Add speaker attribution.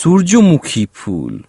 Speaker 1: সূর্যমুখী ফুল।